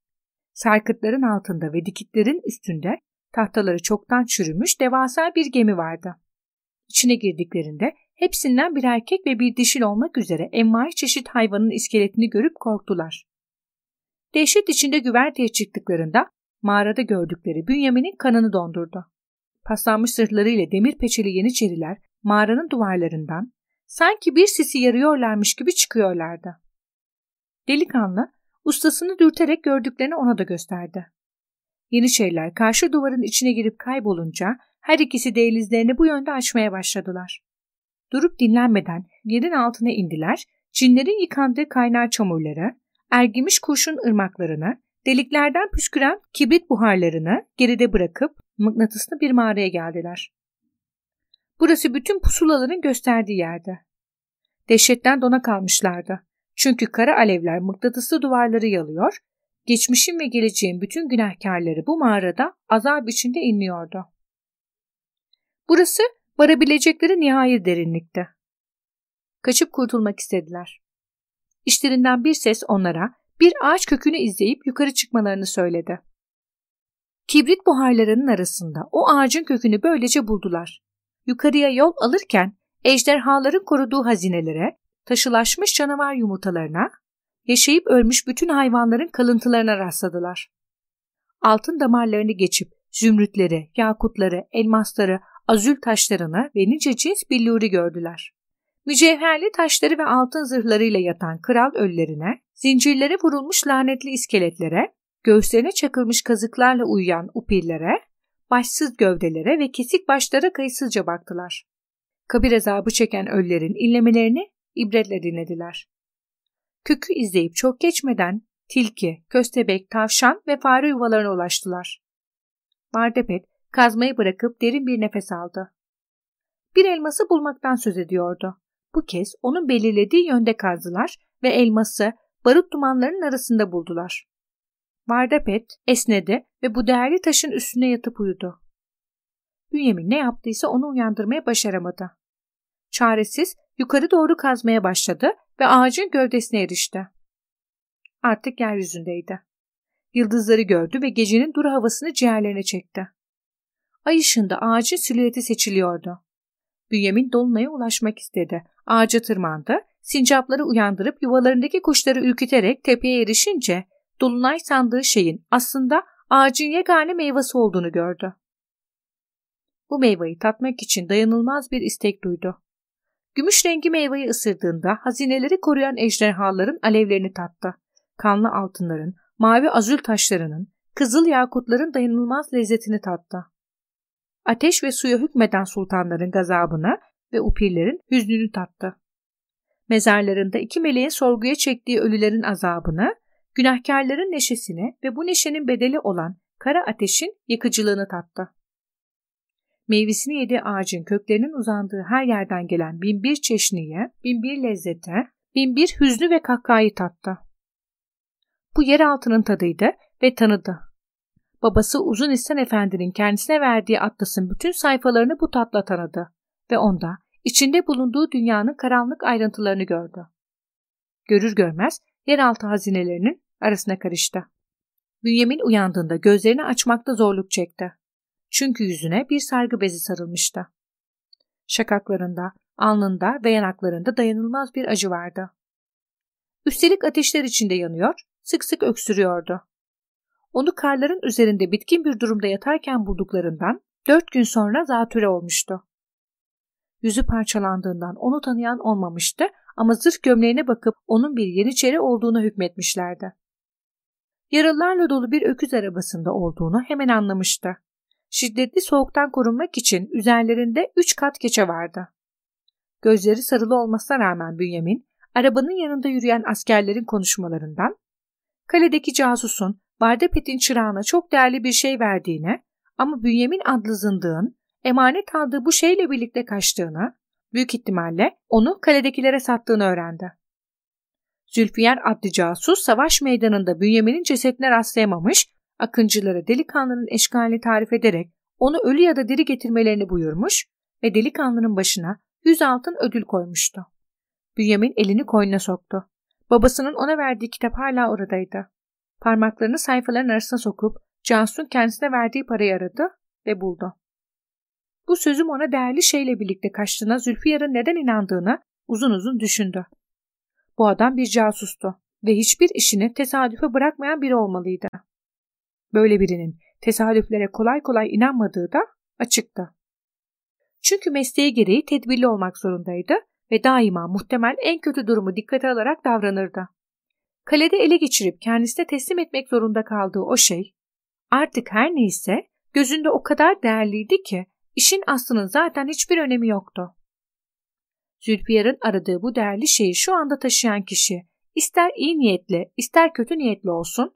Sarkıtların altında ve dikitlerin üstünde tahtaları çoktan çürümüş devasa bir gemi vardı. İçine girdiklerinde hepsinden bir erkek ve bir dişil olmak üzere envai çeşit hayvanın iskeletini görüp korktular. Dehşet içinde güverteye çıktıklarında mağarada gördükleri Bünyamin'in kanını dondurdu. Paslanmış sırtlarıyla demir peçeli yeniçeriler mağaranın duvarlarından sanki bir sisi yarıyorlarmış gibi çıkıyorlardı. Delikanlı ustasını dürterek gördüklerini ona da gösterdi. Yeniçeriler karşı duvarın içine girip kaybolunca her ikisi dehlizlerini bu yönde açmaya başladılar. Durup dinlenmeden yerin altına indiler, cinlerin yıkandığı kaynar çamurları, ergimiş kurşun ırmaklarını, deliklerden püsküren kibrit buharlarını geride bırakıp mıknatıslı bir mağaraya geldiler. Burası bütün pusulaların gösterdiği yerde. Dehşetten dona kalmışlardı. Çünkü kara alevler mıknatıslı duvarları yalıyor, geçmişin ve geleceğin bütün günahkarları bu mağarada azap içinde inliyordu. Burası varabilecekleri nihai derinlikte. Kaçıp kurtulmak istediler. İşlerinden bir ses onlara bir ağaç kökünü izleyip yukarı çıkmalarını söyledi. Kibrit buharlarının arasında o ağacın kökünü böylece buldular. Yukarıya yol alırken ejderhaların koruduğu hazinelere, taşılaşmış canavar yumurtalarına, yaşayıp ölmüş bütün hayvanların kalıntılarına rastladılar. Altın damarlarını geçip zümrütleri, yakutları, elmasları, azül taşlarını ve nice cins billuri gördüler. Mücevherli taşları ve altın zırhlarıyla yatan kral ölülerine, zincirlere vurulmuş lanetli iskeletlere, göğüslerine çakılmış kazıklarla uyuyan upillere, başsız gövdelere ve kesik başlara kayıtsızca baktılar. Kabir azabı çeken ölülerin inlemelerini ibretle dinlediler. Kökü izleyip çok geçmeden tilki, köstebek, tavşan ve fare yuvalarına ulaştılar. Bardepet kazmayı bırakıp derin bir nefes aldı. Bir elması bulmaktan söz ediyordu. Bu kez onun belirlediği yönde kazdılar ve elması barut dumanlarının arasında buldular. Vardapet esnedi ve bu değerli taşın üstüne yatıp uyudu. Bünyamin ne yaptıysa onu uyandırmaya başaramadı. Çaresiz yukarı doğru kazmaya başladı ve ağacın gövdesine erişti. Artık yeryüzündeydi. Yıldızları gördü ve gecenin duru havasını ciğerlerine çekti. Ay ışığında ağacın silüeti seçiliyordu. Bünyamin Dolunay'a ulaşmak istedi. Ağaca tırmandı, sincapları uyandırıp yuvalarındaki kuşları ürküterek tepeye erişince Dolunay sandığı şeyin aslında ağacın yegane meyvesi olduğunu gördü. Bu meyveyi tatmak için dayanılmaz bir istek duydu. Gümüş rengi meyveyi ısırdığında hazineleri koruyan ejderhaların alevlerini tattı. Kanlı altınların, mavi azül taşlarının, kızıl yakutların dayanılmaz lezzetini tattı. Ateş ve suya hükmeden sultanların gazabını ve upirlerin hüznünü tattı. Mezarlarında iki meleğin sorguya çektiği ölülerin azabını, günahkarların neşesini ve bu neşenin bedeli olan kara ateşin yıkıcılığını tattı. Meyvesini yediği ağacın köklerinin uzandığı her yerden gelen binbir çeşniye, binbir lezzete, binbir hüznü ve kahkahayı tattı. Bu yer altının tadıydı ve tanıdı. Babası Uzun İhsan Efendi'nin kendisine verdiği atlasın bütün sayfalarını bu tatla tanıdı ve onda içinde bulunduğu dünyanın karanlık ayrıntılarını gördü. Görür görmez yeraltı hazinelerinin arasına karıştı. Bünyamin uyandığında gözlerini açmakta zorluk çekti. Çünkü yüzüne bir sargı bezi sarılmıştı. Şakaklarında, alnında ve yanaklarında dayanılmaz bir acı vardı. Üstelik ateşler içinde yanıyor, sık sık öksürüyordu. Onu karların üzerinde bitkin bir durumda yatarken bulduklarından dört gün sonra zatüre olmuştu. Yüzü parçalandığından onu tanıyan olmamıştı ama zırh gömleğine bakıp onun bir yeniçeri olduğunu hükmetmişlerdi. Yaralılarla dolu bir öküz arabasında olduğunu hemen anlamıştı. Şiddetli soğuktan korunmak için üzerlerinde üç kat keçe vardı. Gözleri sarılı olmasına rağmen Bünyamin, arabanın yanında yürüyen askerlerin konuşmalarından, kaledeki casusun Bardepet'in çırağına çok değerli bir şey verdiğine ama Bünyamin adlı zındığın emanet aldığı bu şeyle birlikte kaçtığını, büyük ihtimalle onu kaledekilere sattığını öğrendi. Zülfiyar adlı casus savaş meydanında Bünyamin'in cesetine rastlayamamış, akıncılara delikanlının eşkalini tarif ederek onu ölü ya da diri getirmelerini buyurmuş ve delikanlının başına yüz altın ödül koymuştu. Bünyamin elini koynuna soktu. Babasının ona verdiği kitap hala oradaydı. Parmaklarını sayfaların arasına sokup Cansu'nun kendisine verdiği parayı aradı ve buldu. Bu sözüm ona değerli şeyle birlikte kaçtığına Zülfiyar'ın neden inandığını uzun uzun düşündü. Bu adam bir casustu ve hiçbir işini tesadüfe bırakmayan biri olmalıydı. Böyle birinin tesadüflere kolay kolay inanmadığı da açıktı. Çünkü mesleği gereği tedbirli olmak zorundaydı ve daima muhtemel en kötü durumu dikkate alarak davranırdı. Kalede ele geçirip kendisine teslim etmek zorunda kaldığı o şey, artık her neyse gözünde o kadar değerliydi ki işin aslının zaten hiçbir önemi yoktu. Zülfiyar'ın aradığı bu değerli şeyi şu anda taşıyan kişi ister iyi niyetli ister kötü niyetli olsun,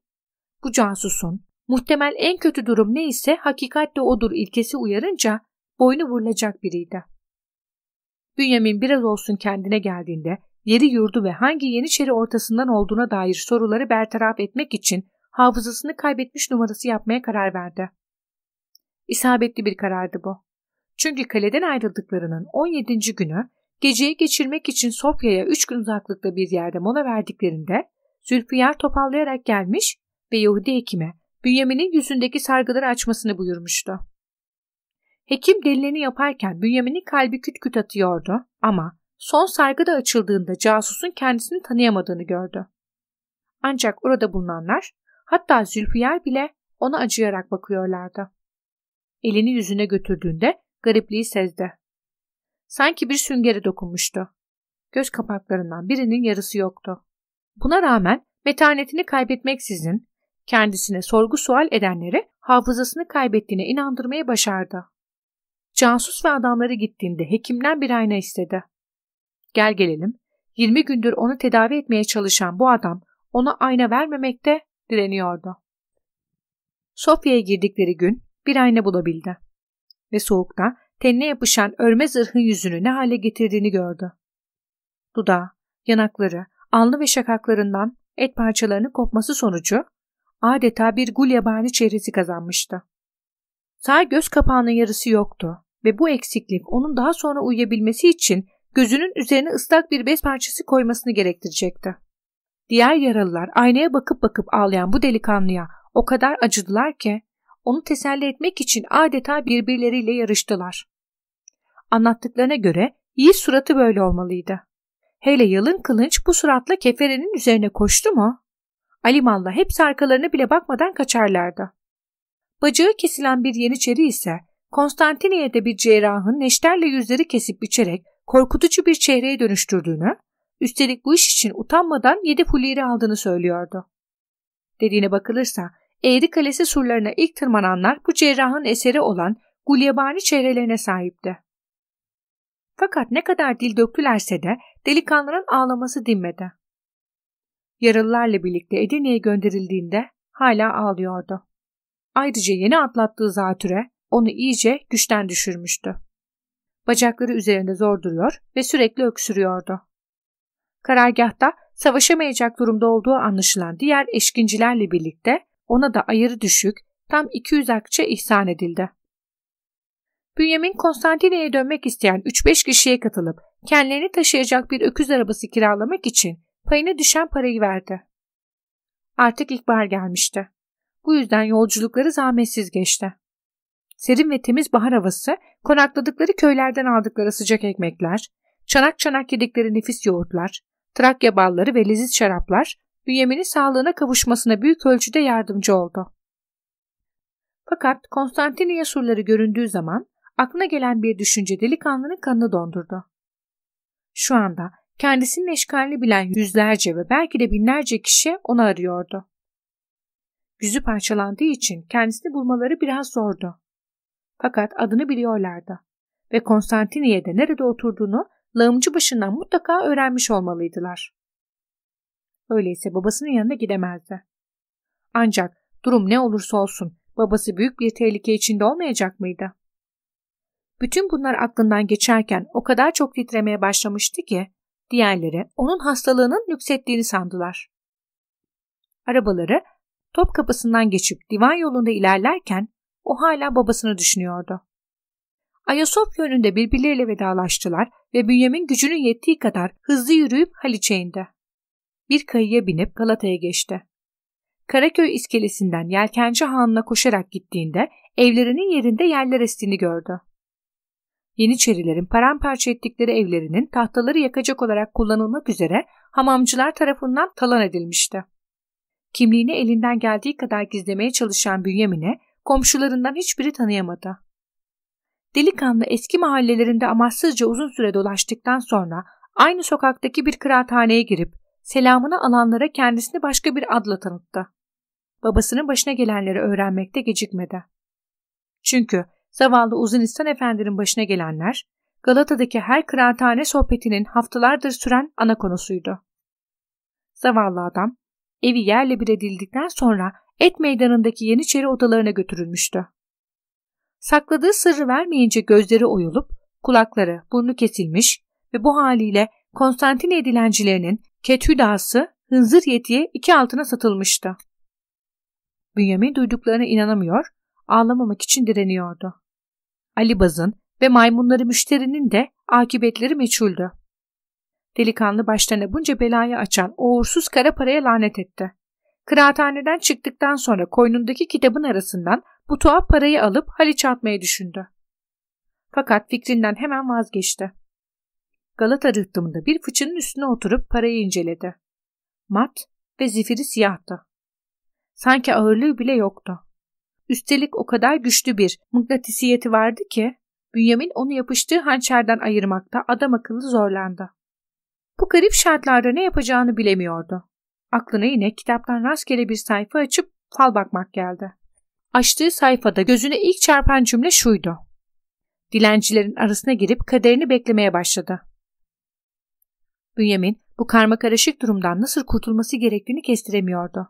bu casusun muhtemel en kötü durum neyse hakikat de odur ilkesi uyarınca boynu vurulacak biriydi. Bünyamin biraz olsun kendine geldiğinde yeri yurdu ve hangi yeniçeri ortasından olduğuna dair soruları bertaraf etmek için hafızasını kaybetmiş numarası yapmaya karar verdi. İsabetli bir karardı bu. Çünkü kaleden ayrıldıklarının 17. günü geceyi geçirmek için Sofya'ya 3 gün uzaklıkta bir yerde mola verdiklerinde Zülfiyar topallayarak gelmiş ve Yahudi hekime Bünyamin'in yüzündeki sargıları açmasını buyurmuştu. Hekim delilini yaparken Bünyamin'in kalbi küt küt atıyordu ama son sargı da açıldığında casusun kendisini tanıyamadığını gördü. Ancak orada bulunanlar hatta Zülfiyar bile ona acıyarak bakıyorlardı. Elini yüzüne götürdüğünde garipliği sezdi. Sanki bir süngere dokunmuştu. Göz kapaklarından birinin yarısı yoktu. Buna rağmen metanetini kaybetmeksizin kendisine sorgu sual edenleri hafızasını kaybettiğine inandırmayı başardı. Casus ve adamları gittiğinde hekimden bir ayna istedi. Gel gelelim, 20 gündür onu tedavi etmeye çalışan bu adam ona ayna vermemekte direniyordu. Sofya'ya girdikleri gün bir ayna bulabildi ve soğukta tenine yapışan örme zırhın yüzünü ne hale getirdiğini gördü. Dudağı, yanakları, alnı ve şakaklarından et parçalarının kopması sonucu adeta bir gul yabani çehresi kazanmıştı. Sağ göz kapağının yarısı yoktu ve bu eksiklik onun daha sonra uyuyabilmesi için gözünün üzerine ıslak bir bez parçası koymasını gerektirecekti. Diğer yaralılar aynaya bakıp bakıp ağlayan bu delikanlıya o kadar acıdılar ki onu teselli etmek için adeta birbirleriyle yarıştılar. Anlattıklarına göre iyi suratı böyle olmalıydı. Hele yalın kılınç bu suratla keferenin üzerine koştu mu? Alimallah hepsi arkalarına bile bakmadan kaçarlardı. Bacağı kesilen bir yeniçeri ise Konstantiniye'de bir cerrahın neşterle yüzleri kesip biçerek korkutucu bir çehreye dönüştürdüğünü, üstelik bu iş için utanmadan yedi fulliri aldığını söylüyordu. Dediğine bakılırsa Eğri Kalesi surlarına ilk tırmananlar bu cerrahın eseri olan gulyabani çehrelerine sahipti. Fakat ne kadar dil döktülerse de delikanlının ağlaması dinmedi. Yaralılarla birlikte Edirne'ye gönderildiğinde hala ağlıyordu. Ayrıca yeni atlattığı zatüre onu iyice güçten düşürmüştü. Bacakları üzerinde zor duruyor ve sürekli öksürüyordu. Karargahta savaşamayacak durumda olduğu anlaşılan diğer eşkincilerle birlikte ona da ayırı düşük tam 200 akçe ihsan edildi. Bünyamin Konstantine'ye dönmek isteyen 3-5 kişiye katılıp kendilerini taşıyacak bir öküz arabası kiralamak için payına düşen parayı verdi. Artık ilkbahar gelmişti. Bu yüzden yolculukları zahmetsiz geçti. Serin ve temiz bahar havası, konakladıkları köylerden aldıkları sıcak ekmekler, çanak çanak yedikleri nefis yoğurtlar, Trakya balları ve leziz şaraplar, Bünyamin'in sağlığına kavuşmasına büyük ölçüde yardımcı oldu. Fakat Konstantiniye surları göründüğü zaman aklına gelen bir düşünce delikanlının kanını dondurdu. Şu anda kendisinin eşkalini bilen yüzlerce ve belki de binlerce kişi onu arıyordu. Yüzü parçalandığı için kendisini bulmaları biraz zordu. Fakat adını biliyorlardı ve Konstantiniye'de nerede oturduğunu lağımcı başından mutlaka öğrenmiş olmalıydılar. Öyleyse babasının yanına gidemezdi. Ancak durum ne olursa olsun babası büyük bir tehlike içinde olmayacak mıydı? Bütün bunlar aklından geçerken o kadar çok titremeye başlamıştı ki diğerleri onun hastalığının yükselttiğini sandılar. Arabaları top kapısından geçip divan yolunda ilerlerken o hala babasını düşünüyordu. Ayasofya önünde birbirleriyle vedalaştılar ve Bünyamin gücünün yettiği kadar hızlı yürüyüp Haliç'e indi. Bir kayıya binip Galata'ya geçti. Karaköy iskelesinden Yelkenci Hanı'na koşarak gittiğinde evlerinin yerinde yerler estiğini gördü. Yeniçerilerin paramparça ettikleri evlerinin tahtaları yakacak olarak kullanılmak üzere hamamcılar tarafından talan edilmişti. Kimliğini elinden geldiği kadar gizlemeye çalışan Bünyamin'e komşularından hiçbiri tanıyamadı. Delikanlı eski mahallelerinde amaçsızca uzun süre dolaştıktan sonra aynı sokaktaki bir kıraathaneye girip selamını alanlara kendisini başka bir adla tanıttı. Babasının başına gelenleri öğrenmekte gecikmedi. Çünkü zavallı Uzunistan Efendi'nin başına gelenler Galata'daki her kıraathane sohbetinin haftalardır süren ana konusuydu. Zavallı adam evi yerle bir edildikten sonra et meydanındaki Yeniçeri odalarına götürülmüştü. Sakladığı sırrı vermeyince gözleri oyulup kulakları, burnu kesilmiş ve bu haliyle Konstantine dilencilerinin Kethüdası Hınzır Yeti'ye iki altına satılmıştı. Bünyamin duyduklarına inanamıyor, ağlamamak için direniyordu. Ali Baz'ın ve maymunları müşterinin de akıbetleri meçhuldü. Delikanlı başlarına bunca belayı açan uğursuz kara paraya lanet etti. Kıraathaneden çıktıktan sonra koynundaki kitabın arasından bu tuhaf parayı alıp Haliç atmayı düşündü. Fakat fikrinden hemen vazgeçti. Galata rıhtımında bir fıçının üstüne oturup parayı inceledi. Mat ve zifiri siyahtı. Sanki ağırlığı bile yoktu. Üstelik o kadar güçlü bir mıknatısiyeti vardı ki Bünyamin onu yapıştığı hançerden ayırmakta adam akıllı zorlandı. Bu garip şartlarda ne yapacağını bilemiyordu. Aklına yine kitaptan rastgele bir sayfa açıp fal bakmak geldi. Açtığı sayfada gözüne ilk çarpan cümle şuydu. Dilencilerin arasına girip kaderini beklemeye başladı. Bünyamin bu karma karışık durumdan nasıl kurtulması gerektiğini kestiremiyordu.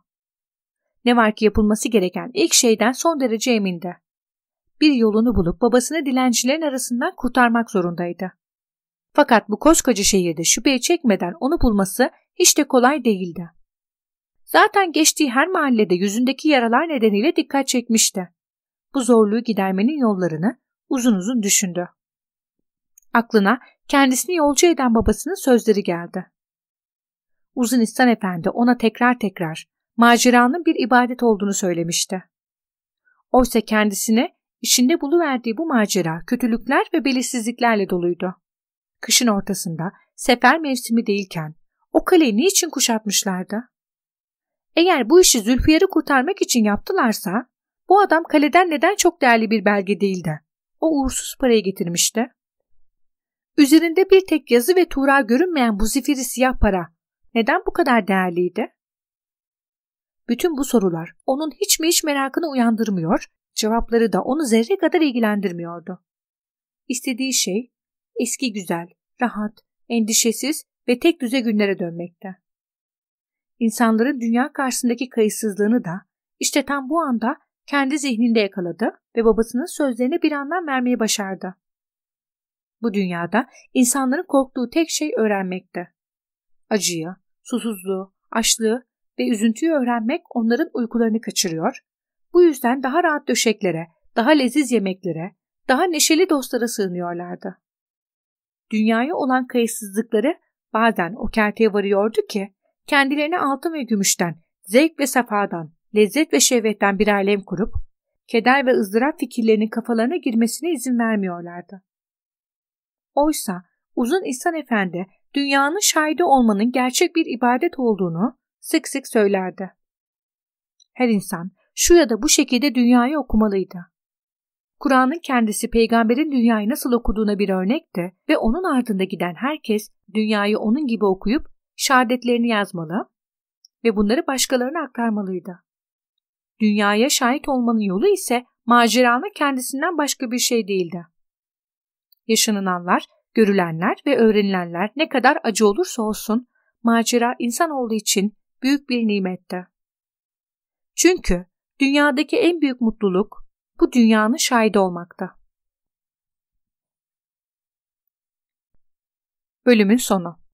Ne var ki yapılması gereken ilk şeyden son derece emindi. Bir yolunu bulup babasını dilencilerin arasından kurtarmak zorundaydı. Fakat bu koskoca şehirde şüpheye çekmeden onu bulması hiç de kolay değildi. Zaten geçtiği her mahallede yüzündeki yaralar nedeniyle dikkat çekmişti. bu zorluğu gidermenin yollarını uzun uzun düşündü. Aklına kendisini yolcu eden babasının sözleri geldi. Uzun İhsan Efendi ona tekrar tekrar maceranın bir ibadet olduğunu söylemişti. Oysa kendisine içinde buluverdiği bu macera kötülükler ve belirsizliklerle doluydu. Kışın ortasında sefer mevsimi değilken o kaleyi niçin kuşatmışlardı? Eğer bu işi Zülfiyar'ı kurtarmak için yaptılarsa bu adam kaleden neden çok değerli bir belge değildi? O uğursuz parayı getirmişti. Üzerinde bir tek yazı ve tuğra görünmeyen bu zifiri siyah para neden bu kadar değerliydi? Bütün bu sorular onun hiç mi hiç merakını uyandırmıyor, cevapları da onu zerre kadar ilgilendirmiyordu. İstediği şey eski güzel, rahat, endişesiz ve tek düze günlere dönmekte. İnsanların dünya karşısındaki kayıtsızlığını da işte tam bu anda kendi zihninde yakaladı ve babasının sözlerine bir anlam vermeyi başardı. Bu dünyada insanların korktuğu tek şey öğrenmekte. Acıyı, susuzluğu, açlığı ve üzüntüyü öğrenmek onların uykularını kaçırıyor. Bu yüzden daha rahat döşeklere, daha leziz yemeklere, daha neşeli dostlara sığınıyorlardı. Dünyaya olan kayıtsızlıkları bazen o kerteye varıyordu ki kendilerine altın ve gümüşten, zevk ve safadan, lezzet ve şehvetten bir alem kurup keder ve ızdırap fikirlerinin kafalarına girmesine izin vermiyorlardı. Oysa uzun İhsan Efendi dünyanın şahidi olmanın gerçek bir ibadet olduğunu sık sık söylerdi. Her insan şu ya da bu şekilde dünyayı okumalıydı. Kur'an'ın kendisi peygamberin dünyayı nasıl okuduğuna bir örnekti ve onun ardında giden herkes dünyayı onun gibi okuyup şehadetlerini yazmalı ve bunları başkalarına aktarmalıydı. Dünyaya şahit olmanın yolu ise maceranın kendisinden başka bir şey değildi. Yaşanılanlar, görülenler ve öğrenilenler ne kadar acı olursa olsun macera insan olduğu için büyük bir nimetti. Çünkü dünyadaki en büyük mutluluk bu dünyanın şahidi olmakta. Bölümün sonu